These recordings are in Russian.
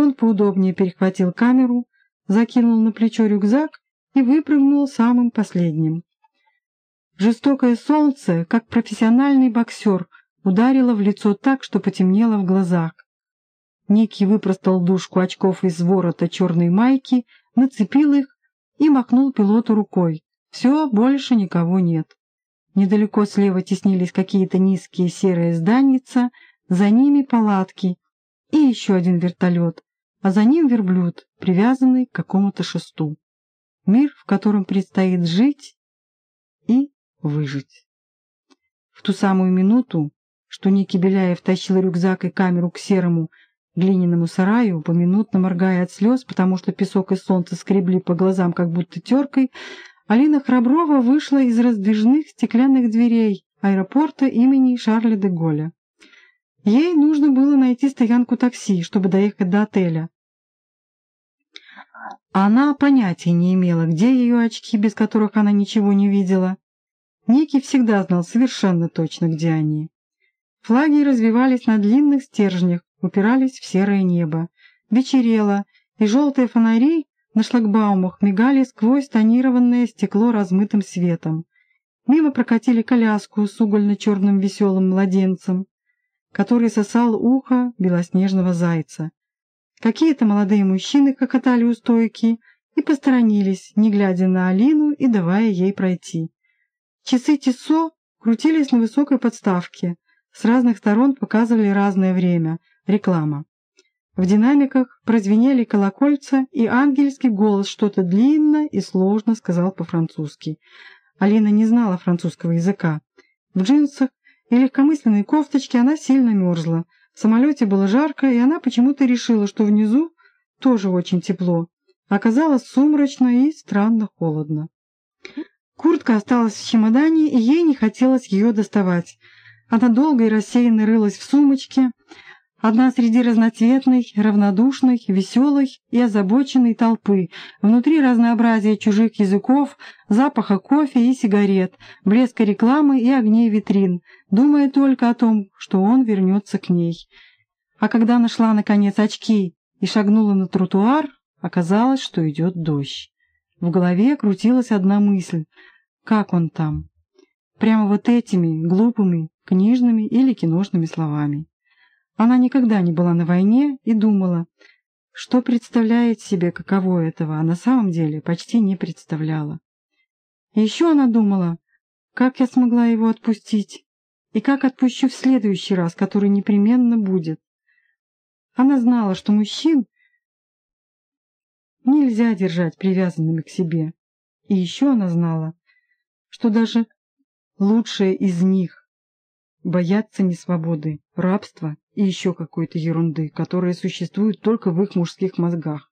Он поудобнее перехватил камеру, закинул на плечо рюкзак и выпрыгнул самым последним. Жестокое солнце, как профессиональный боксер, ударило в лицо так, что потемнело в глазах. Ники выпростал дужку очков из ворота черной майки, нацепил их и махнул пилоту рукой. Все, больше никого нет. Недалеко слева теснились какие-то низкие серые зданица, за ними палатки и еще один вертолет, а за ним верблюд, привязанный к какому-то шесту. Мир, в котором предстоит жить и выжить. В ту самую минуту, что Ники Беляев тащил рюкзак и камеру к серому глиняному сараю, поминутно моргая от слез, потому что песок и солнце скребли по глазам, как будто теркой, Алина Храброва вышла из раздвижных стеклянных дверей аэропорта имени Шарля де Голля. Ей нужно было найти стоянку такси, чтобы доехать до отеля. Она понятия не имела, где ее очки, без которых она ничего не видела. Ники всегда знал совершенно точно, где они. Флаги развивались на длинных стержнях, упирались в серое небо. Вечерело, и желтые фонари на шлагбаумах мигали сквозь тонированное стекло размытым светом. Мимо прокатили коляску с угольно-черным веселым младенцем, который сосал ухо белоснежного зайца. Какие-то молодые мужчины хохотали у стойки и посторонились, не глядя на Алину и давая ей пройти. Часы Тисо крутились на высокой подставке, с разных сторон показывали разное время, реклама. В динамиках прозвенели колокольца, и ангельский голос что-то длинно и сложно сказал по-французски. Алина не знала французского языка. В джинсах и легкомысленной кофточке она сильно мерзла. В самолете было жарко, и она почему-то решила, что внизу тоже очень тепло. Оказалось сумрачно и странно холодно. Куртка осталась в чемодане, и ей не хотелось ее доставать. Она долго и рассеянно рылась в сумочке, Одна среди разноцветной, равнодушной, веселой и озабоченной толпы, внутри разнообразия чужих языков, запаха кофе и сигарет, блеска рекламы и огней витрин, думая только о том, что он вернется к ней. А когда нашла, наконец, очки и шагнула на тротуар, оказалось, что идет дождь. В голове крутилась одна мысль — как он там? Прямо вот этими глупыми книжными или киношными словами. Она никогда не была на войне и думала, что представляет себе каково этого, а на самом деле почти не представляла. И еще она думала, как я смогла его отпустить, и как отпущу в следующий раз, который непременно будет. Она знала, что мужчин нельзя держать привязанными к себе. И еще она знала, что даже лучшие из них боятся несвободы, рабства и еще какой-то ерунды, которая существует только в их мужских мозгах.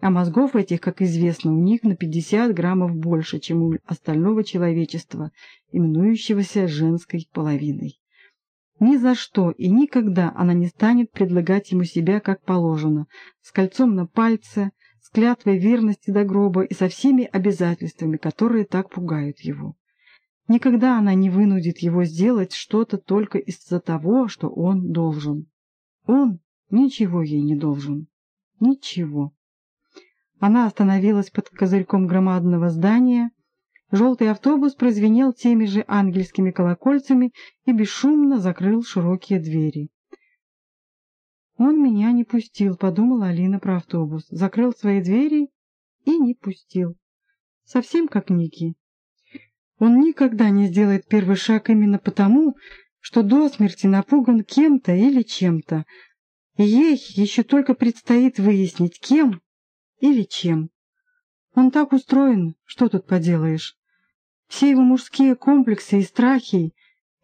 А мозгов этих, как известно, у них на 50 граммов больше, чем у остального человечества, именующегося женской половиной. Ни за что и никогда она не станет предлагать ему себя как положено, с кольцом на пальце, с клятвой верности до гроба и со всеми обязательствами, которые так пугают его. Никогда она не вынудит его сделать что-то только из-за того, что он должен. Он ничего ей не должен. Ничего. Она остановилась под козырьком громадного здания. Желтый автобус прозвенел теми же ангельскими колокольцами и бесшумно закрыл широкие двери. «Он меня не пустил», — подумала Алина про автобус. Закрыл свои двери и не пустил. Совсем как Ники. Он никогда не сделает первый шаг именно потому, что до смерти напуган кем-то или чем-то, и ей еще только предстоит выяснить, кем или чем. Он так устроен, что тут поделаешь. Все его мужские комплексы и страхи,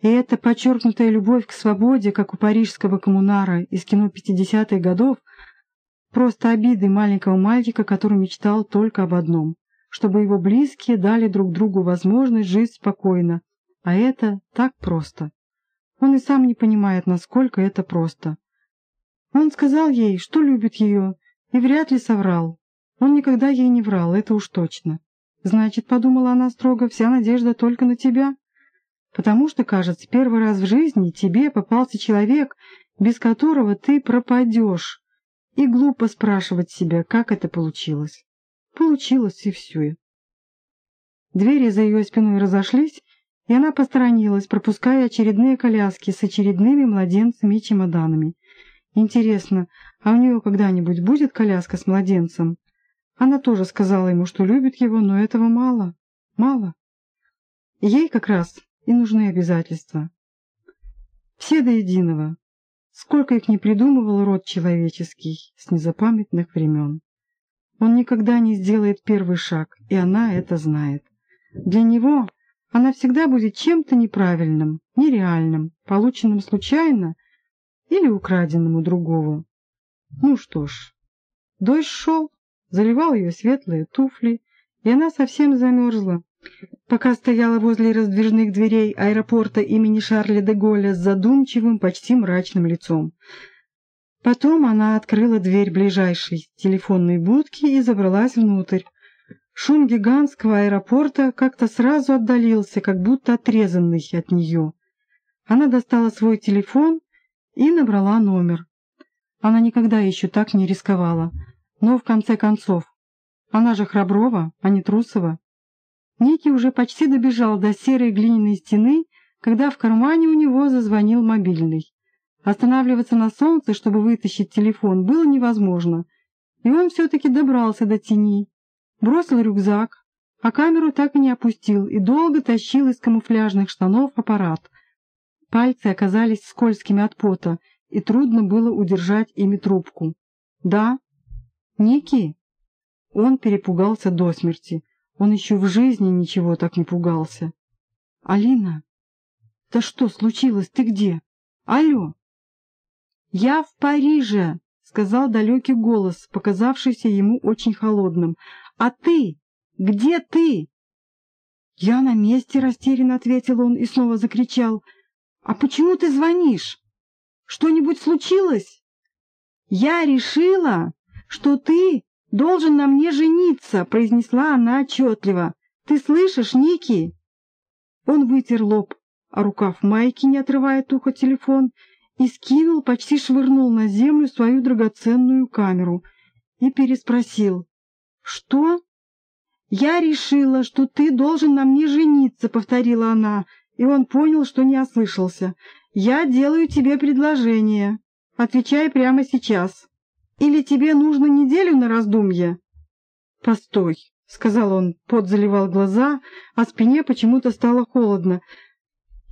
и эта подчеркнутая любовь к свободе, как у парижского коммунара из кино 50-х годов, просто обиды маленького мальчика, который мечтал только об одном чтобы его близкие дали друг другу возможность жить спокойно, а это так просто. Он и сам не понимает, насколько это просто. Он сказал ей, что любит ее, и вряд ли соврал. Он никогда ей не врал, это уж точно. Значит, подумала она строго, вся надежда только на тебя. Потому что, кажется, первый раз в жизни тебе попался человек, без которого ты пропадешь, И глупо спрашивать себя, как это получилось. Получилось и все. Двери за ее спиной разошлись, и она посторонилась, пропуская очередные коляски с очередными младенцами и чемоданами. Интересно, а у нее когда-нибудь будет коляска с младенцем? Она тоже сказала ему, что любит его, но этого мало. Мало. Ей как раз и нужны обязательства. Все до единого. Сколько их не придумывал род человеческий с незапамятных времен. Он никогда не сделает первый шаг, и она это знает. Для него она всегда будет чем-то неправильным, нереальным, полученным случайно или украденным у другого. Ну что ж, дождь шел, заливал ее светлые туфли, и она совсем замерзла. Пока стояла возле раздвижных дверей аэропорта имени Шарля де Голля с задумчивым, почти мрачным лицом. Потом она открыла дверь ближайшей телефонной будки и забралась внутрь. Шум гигантского аэропорта как-то сразу отдалился, как будто отрезанный от нее. Она достала свой телефон и набрала номер. Она никогда еще так не рисковала. Но в конце концов, она же Храброва, а не Трусова. Ники уже почти добежал до серой глиняной стены, когда в кармане у него зазвонил мобильный. Останавливаться на солнце, чтобы вытащить телефон, было невозможно, и он все-таки добрался до тени, бросил рюкзак, а камеру так и не опустил и долго тащил из камуфляжных штанов аппарат. Пальцы оказались скользкими от пота, и трудно было удержать ими трубку. «Да?» «Ники?» Он перепугался до смерти. Он еще в жизни ничего так не пугался. «Алина? Да что случилось? Ты где? Алло!» «Я в Париже!» — сказал далекий голос, показавшийся ему очень холодным. «А ты? Где ты?» «Я на месте», — растерянно ответил он и снова закричал. «А почему ты звонишь? Что-нибудь случилось?» «Я решила, что ты должен на мне жениться», — произнесла она отчетливо. «Ты слышишь, Ники?» Он вытер лоб, а рукав майки, не отрывая от уха телефон, и скинул, почти швырнул на землю свою драгоценную камеру и переспросил. «Что?» «Я решила, что ты должен на мне жениться», — повторила она, и он понял, что не ослышался. «Я делаю тебе предложение. Отвечай прямо сейчас». Или тебе нужно неделю на раздумье?» «Постой», — сказал он, пот заливал глаза, а спине почему-то стало холодно.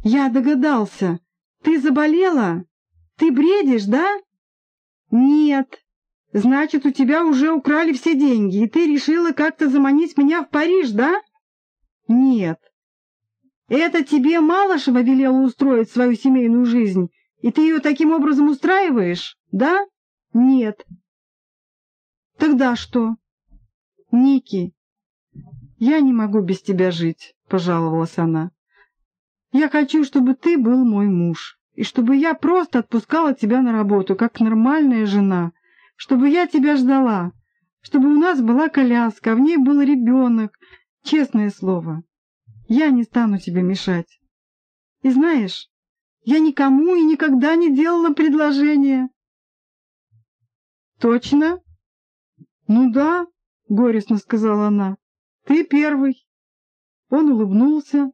«Я догадался. Ты заболела? Ты бредишь, да?» «Нет. Значит, у тебя уже украли все деньги, и ты решила как-то заманить меня в Париж, да?» «Нет. Это тебе Малышева велела устроить свою семейную жизнь, и ты ее таким образом устраиваешь, да?» «Нет». «Тогда что?» «Ники, я не могу без тебя жить», — пожаловалась она. «Я хочу, чтобы ты был мой муж, и чтобы я просто отпускала тебя на работу, как нормальная жена, чтобы я тебя ждала, чтобы у нас была коляска, а в ней был ребенок, честное слово. Я не стану тебе мешать. И знаешь, я никому и никогда не делала предложения. «Точно?» «Ну да», — горестно сказала она, — «ты первый». Он улыбнулся,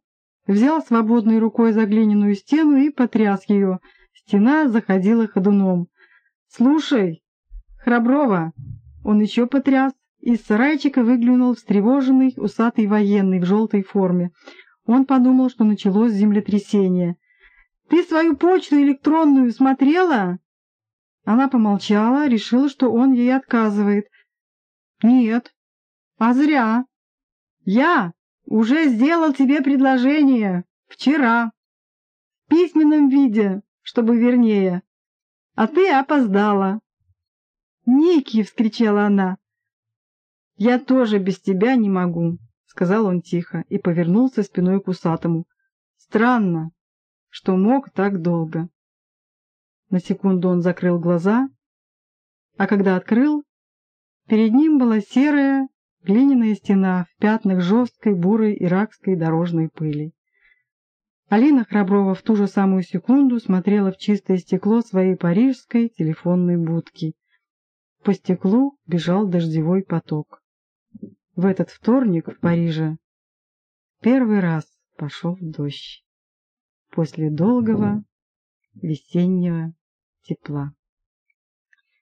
взял свободной рукой за глиняную стену и потряс ее. Стена заходила ходуном. «Слушай, Храброва!» Он еще потряс. Из сарайчика выглянул встревоженный, усатый военный в желтой форме. Он подумал, что началось землетрясение. «Ты свою почту электронную смотрела?» Она помолчала, решила, что он ей отказывает. «Нет, а зря. Я уже сделал тебе предложение вчера, в письменном виде, чтобы вернее, а ты опоздала». «Ники!» — вскричала она. «Я тоже без тебя не могу», — сказал он тихо и повернулся спиной к усатому. «Странно, что мог так долго». На секунду он закрыл глаза, а когда открыл, перед ним была серая Глиняная стена в пятнах жесткой, бурой иракской дорожной пыли. Алина Храброва в ту же самую секунду смотрела в чистое стекло своей парижской телефонной будки. По стеклу бежал дождевой поток. В этот вторник в Париже первый раз пошел дождь после долгого весеннего тепла.